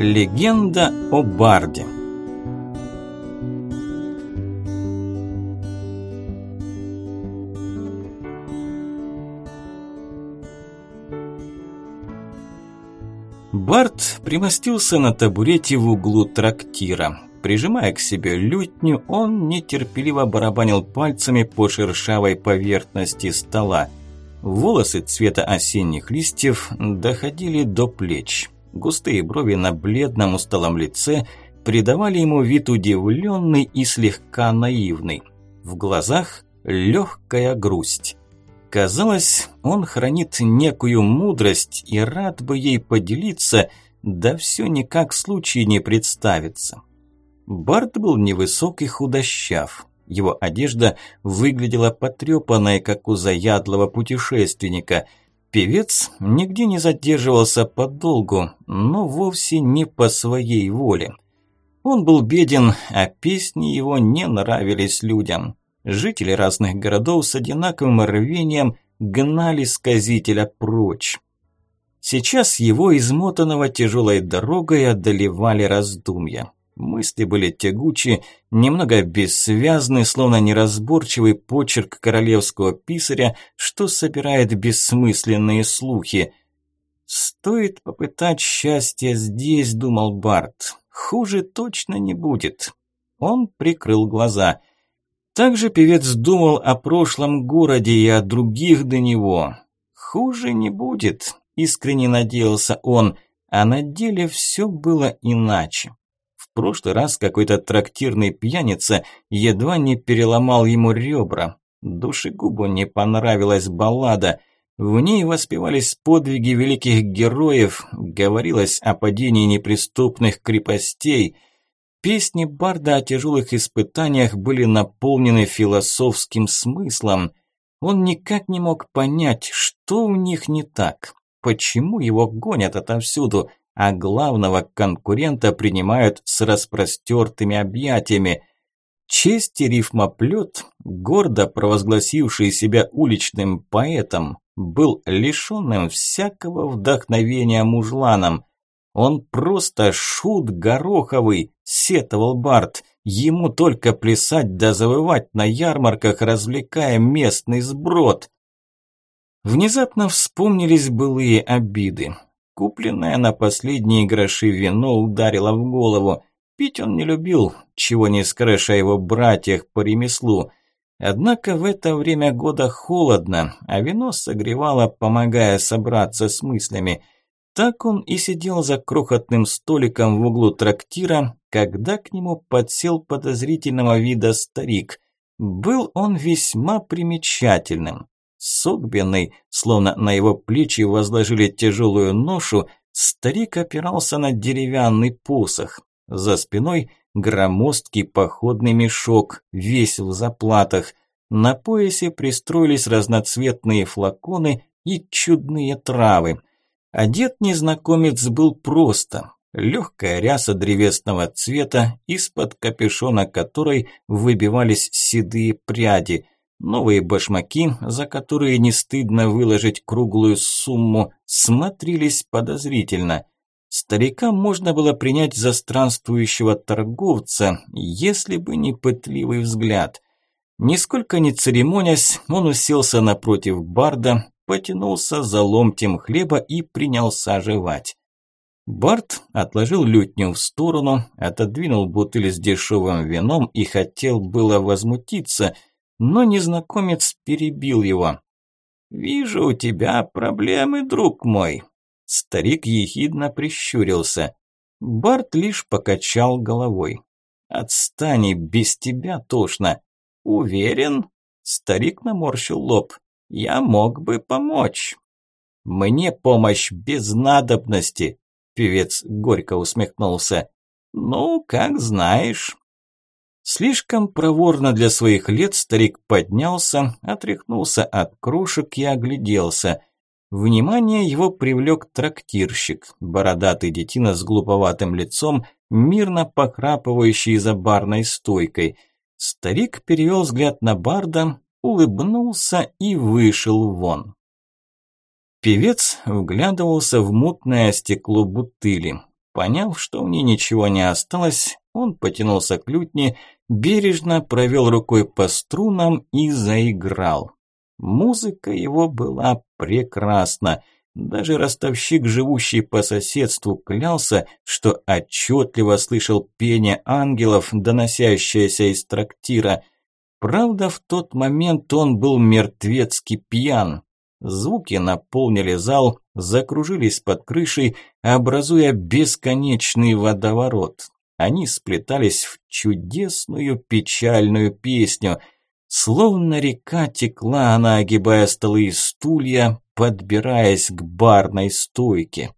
Легенда о Барде Барт примостился на табурете в углу трактира. Прижимая к себе лютню, он нетерпеливо барабанил пальцами по шершавой поверхности стола. Волосы цвета осенних листьев доходили до плеч. Густые брови на бледном усталом лице придавали ему вид удивленный и слегка наивный. В глазах легкая грусть. Казалось, он хранит некую мудрость и рад бы ей поделиться, да все никак случай не представится. Барт был невысок и худощав. Его одежда выглядела потрепанной, как у заядлого путешественника. Певец нигде не задерживался подолгу, но вовсе не по своей воле. Он был беден, а песни его не нравились людям. Жители разных городов с одинаковым рвением гнали сказителя прочь. Сейчас его измотанного тяжелой дорогой одолевали раздумья. Мысли были тягучи, немного бессвязны, словно неразборчивый почерк королевского писаря, что собирает бессмысленные слухи. «Стоит попытать счастье здесь», – думал Барт. «Хуже точно не будет». Он прикрыл глаза. Также певец думал о прошлом городе и о других до него. «Хуже не будет», – искренне надеялся он, а на деле все было иначе. Прошлый раз какой-то трактирный пьяница едва не переломал ему ребра. Душегубу не понравилась баллада. В ней воспевались подвиги великих героев, говорилось о падении неприступных крепостей – Песни Барда о тяжелых испытаниях были наполнены философским смыслом. Он никак не мог понять, что у них не так, почему его гонят отовсюду, а главного конкурента принимают с распростертыми объятиями. Честь и рифмоплет, гордо провозгласивший себя уличным поэтом, был лишенным всякого вдохновения мужланом. Он просто шут гороховый, сетовал Барт. Ему только плясать да завывать на ярмарках, развлекая местный сброд. Внезапно вспомнились былые обиды. Купленное на последние гроши вино ударило в голову. Пить он не любил, чего не скажешь о его братьях по ремеслу. Однако в это время года холодно, а вино согревало, помогая собраться с мыслями – так он и сидел за крохотным столиком в углу трактира, когда к нему подсел подозрительного вида старик. Был он весьма примечательным. Согбенный, словно на его плечи возложили тяжелую ношу, старик опирался на деревянный посох. За спиной громоздкий походный мешок, весь в заплатах. На поясе пристроились разноцветные флаконы и чудные травы. Одет незнакомец был просто. Легкая ряса древесного цвета, из-под капюшона которой выбивались седые пряди. Новые башмаки, за которые не стыдно выложить круглую сумму, смотрелись подозрительно. Старика можно было принять за странствующего торговца, если бы не пытливый взгляд. Нисколько не церемонясь, он уселся напротив барда, потянулся за ломтем хлеба и принялся жевать. Барт отложил лютню в сторону, отодвинул бутыль с дешевым вином и хотел было возмутиться, но незнакомец перебил его. «Вижу у тебя проблемы, друг мой». Старик ехидно прищурился. Барт лишь покачал головой. «Отстань, без тебя тошно». «Уверен?» Старик наморщил лоб. Я мог бы помочь. Мне помощь без надобности, певец горько усмехнулся. Ну, как знаешь. Слишком проворно для своих лет старик поднялся, отряхнулся от кружек и огляделся. Внимание его привлек трактирщик, бородатый детина с глуповатым лицом, мирно похрапывающий за барной стойкой. Старик перевел взгляд на барда, улыбнулся и вышел вон. Певец вглядывался в мутное стекло бутыли. Поняв, что у ней ничего не осталось, он потянулся к лютне, бережно провел рукой по струнам и заиграл. Музыка его была прекрасна. Даже ростовщик, живущий по соседству, клялся, что отчетливо слышал пение ангелов, доносящееся из трактира. Правда, в тот момент он был мертвецки пьян. Звуки наполнили зал, закружились под крышей, образуя бесконечный водоворот. Они сплетались в чудесную печальную песню. Словно река текла она, огибая столы и стулья, подбираясь к барной стойке.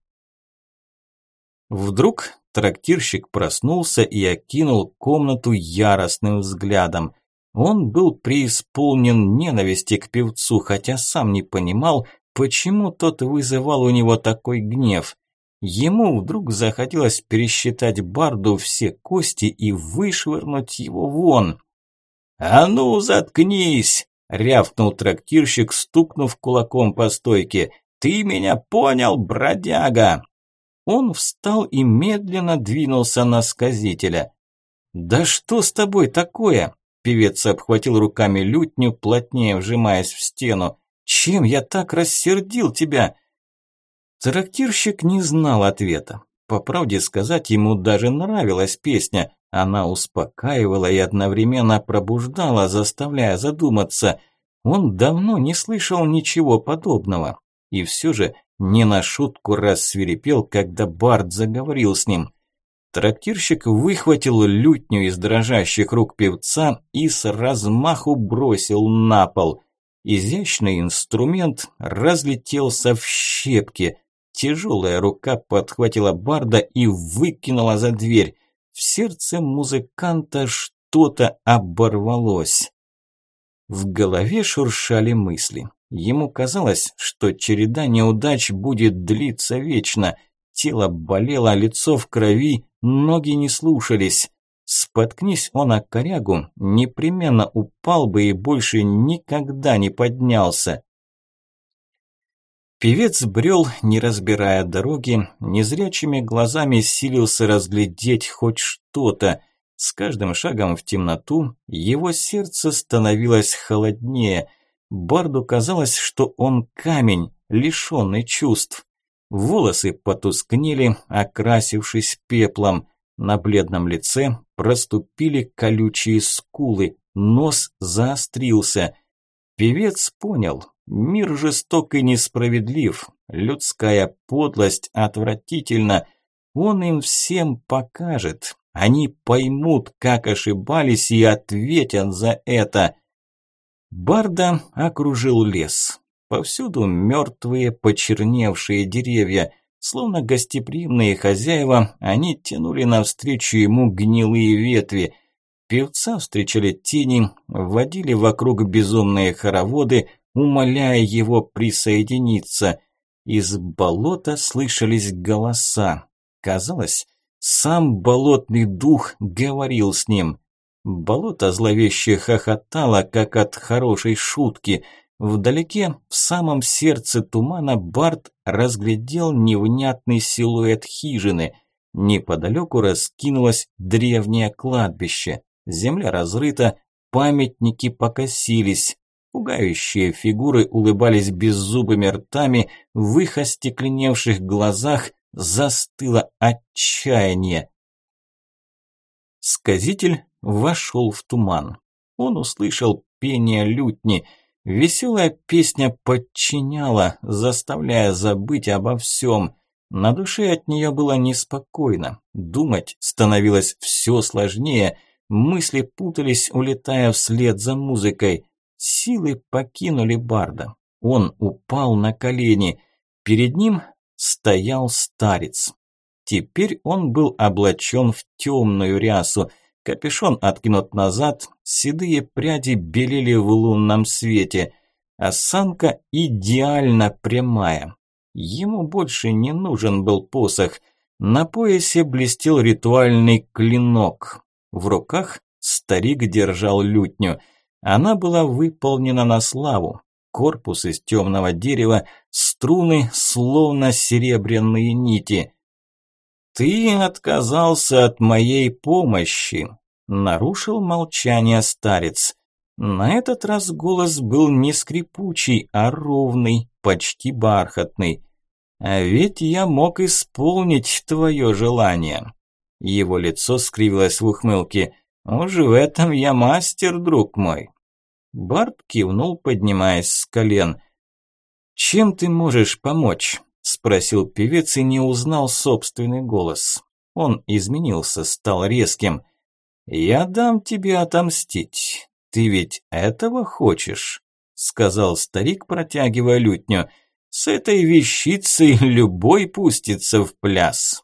Вдруг трактирщик проснулся и окинул комнату яростным взглядом. Он был преисполнен ненависти к певцу, хотя сам не понимал, почему тот вызывал у него такой гнев. Ему вдруг захотелось пересчитать Барду все кости и вышвырнуть его вон. «А ну, заткнись!» – рявкнул трактирщик, стукнув кулаком по стойке. «Ты меня понял, бродяга?» Он встал и медленно двинулся на сказителя. «Да что с тобой такое?» Певец обхватил руками лютню, плотнее вжимаясь в стену. «Чем я так рассердил тебя?» Трактирщик не знал ответа. По правде сказать, ему даже нравилась песня. Она успокаивала и одновременно пробуждала, заставляя задуматься. Он давно не слышал ничего подобного. И все же не на шутку рассверепел, когда Барт заговорил с ним. Трактирщик выхватил лютню из дрожащих рук певца и с размаху бросил на пол. Изящный инструмент разлетелся в щепки. Тяжелая рука подхватила барда и выкинула за дверь. В сердце музыканта что-то оборвалось. В голове шуршали мысли. Ему казалось, что череда неудач будет длиться вечно – Тело болело, лицо в крови, ноги не слушались. Споткнись он о корягу, непременно упал бы и больше никогда не поднялся. Певец брел, не разбирая дороги, незрячими глазами силился разглядеть хоть что-то. С каждым шагом в темноту его сердце становилось холоднее. Барду казалось, что он камень, лишенный чувств. Волосы потускнели, окрасившись пеплом. На бледном лице проступили колючие скулы, нос заострился. Певец понял, мир жесток и несправедлив, людская подлость отвратительна. Он им всем покажет, они поймут, как ошибались и ответят за это. Барда окружил лес. Повсюду мертвые, почерневшие деревья. Словно гостеприимные хозяева, они тянули навстречу ему гнилые ветви. Певца встречали тени, водили вокруг безумные хороводы, умоляя его присоединиться. Из болота слышались голоса. Казалось, сам болотный дух говорил с ним. Болото зловеще хохотало, как от хорошей шутки – Вдалеке, в самом сердце тумана, Барт разглядел невнятный силуэт хижины. Неподалеку раскинулось древнее кладбище. Земля разрыта, памятники покосились. Пугающие фигуры улыбались беззубыми ртами, в их остекленевших глазах застыло отчаяние. Сказитель вошел в туман. Он услышал пение лютни – Веселая песня подчиняла, заставляя забыть обо всем. На душе от нее было неспокойно. Думать становилось все сложнее. Мысли путались, улетая вслед за музыкой. Силы покинули Барда. Он упал на колени. Перед ним стоял старец. Теперь он был облачен в темную рясу. Капюшон откинут назад, седые пряди белели в лунном свете. Осанка идеально прямая. Ему больше не нужен был посох. На поясе блестел ритуальный клинок. В руках старик держал лютню. Она была выполнена на славу. Корпус из темного дерева, струны, словно серебряные нити. «Ты отказался от моей помощи», – нарушил молчание старец. На этот раз голос был не скрипучий, а ровный, почти бархатный. «А ведь я мог исполнить твое желание». Его лицо скривилось в ухмылке. «Уж в этом я мастер, друг мой». Барт кивнул, поднимаясь с колен. «Чем ты можешь помочь?» – спросил певец и не узнал собственный голос. Он изменился, стал резким. «Я дам тебе отомстить. Ты ведь этого хочешь?» – сказал старик, протягивая лютню. «С этой вещицей любой пустится в пляс».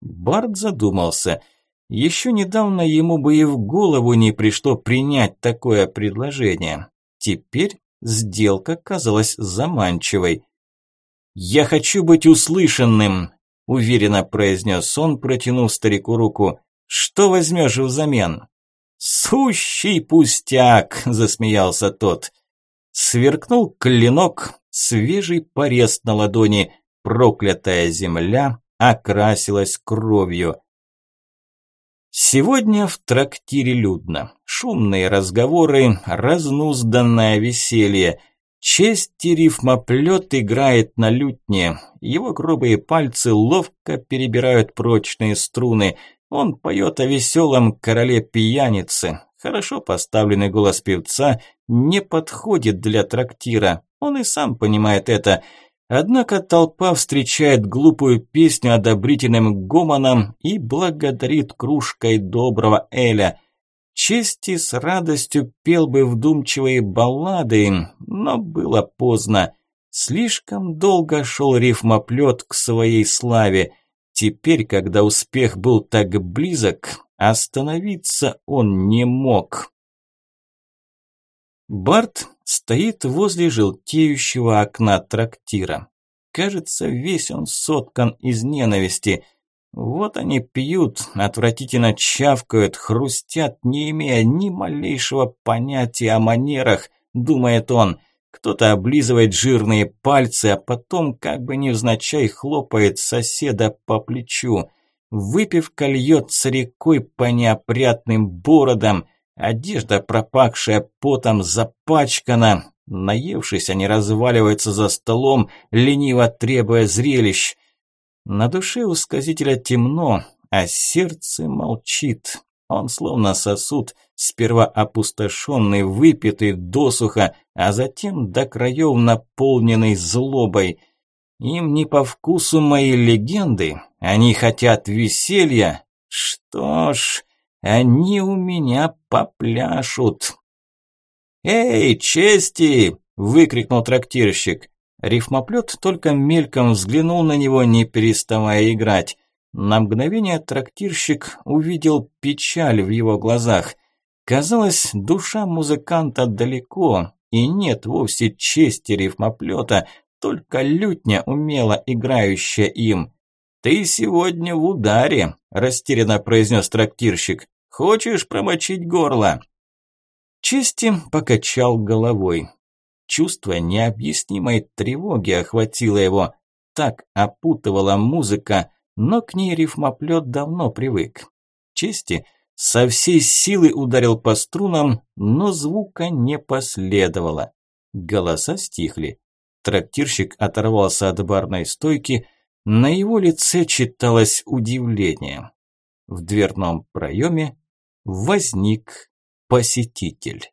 Барт задумался. Еще недавно ему бы и в голову не пришло принять такое предложение. Теперь сделка казалась заманчивой. «Я хочу быть услышанным», – уверенно произнес он, протянув старику руку. «Что возьмешь взамен?» «Сущий пустяк!» – засмеялся тот. Сверкнул клинок, свежий порез на ладони, проклятая земля окрасилась кровью. Сегодня в трактире людно. Шумные разговоры, разнузданное веселье. Честь и рифмоплет играет на лютне. Его грубые пальцы ловко перебирают прочные струны. Он поет о веселом короле пьяницы. Хорошо поставленный голос певца не подходит для трактира. Он и сам понимает это – Однако толпа встречает глупую песню одобрительным гомоном и благодарит кружкой доброго Эля. Чести с радостью пел бы вдумчивые баллады, но было поздно. Слишком долго шел рифмоплет к своей славе. Теперь, когда успех был так близок, остановиться он не мог. Барт стоит возле желтеющего окна трактира. Кажется, весь он соткан из ненависти. Вот они пьют, отвратительно чавкают, хрустят, не имея ни малейшего понятия о манерах, думает он. Кто-то облизывает жирные пальцы, а потом, как бы невзначай, хлопает соседа по плечу. Выпивка льется рекой по неопрятным бородам – Одежда, пропахшая потом, запачкана. Наевшись, они разваливаются за столом, лениво требуя зрелищ. На душе у сказителя темно, а сердце молчит. Он словно сосуд, сперва опустошенный, выпитый досуха, а затем до краев наполненный злобой. Им не по вкусу мои легенды, они хотят веселья. Что ж, они у меня попляшут. «Эй, чести!» – выкрикнул трактирщик. Рифмоплет только мельком взглянул на него, не переставая играть. На мгновение трактирщик увидел печаль в его глазах. Казалось, душа музыканта далеко, и нет вовсе чести рифмоплета, только лютня умело играющая им. «Ты сегодня в ударе», – растерянно произнес трактирщик. Хочешь промочить горло?» Чести покачал головой. Чувство необъяснимой тревоги охватило его. Так опутывала музыка, но к ней рифмоплет давно привык. Чести со всей силы ударил по струнам, но звука не последовало. Голоса стихли. Трактирщик оторвался от барной стойки, на его лице читалось удивление. В дверном проеме возник посетитель.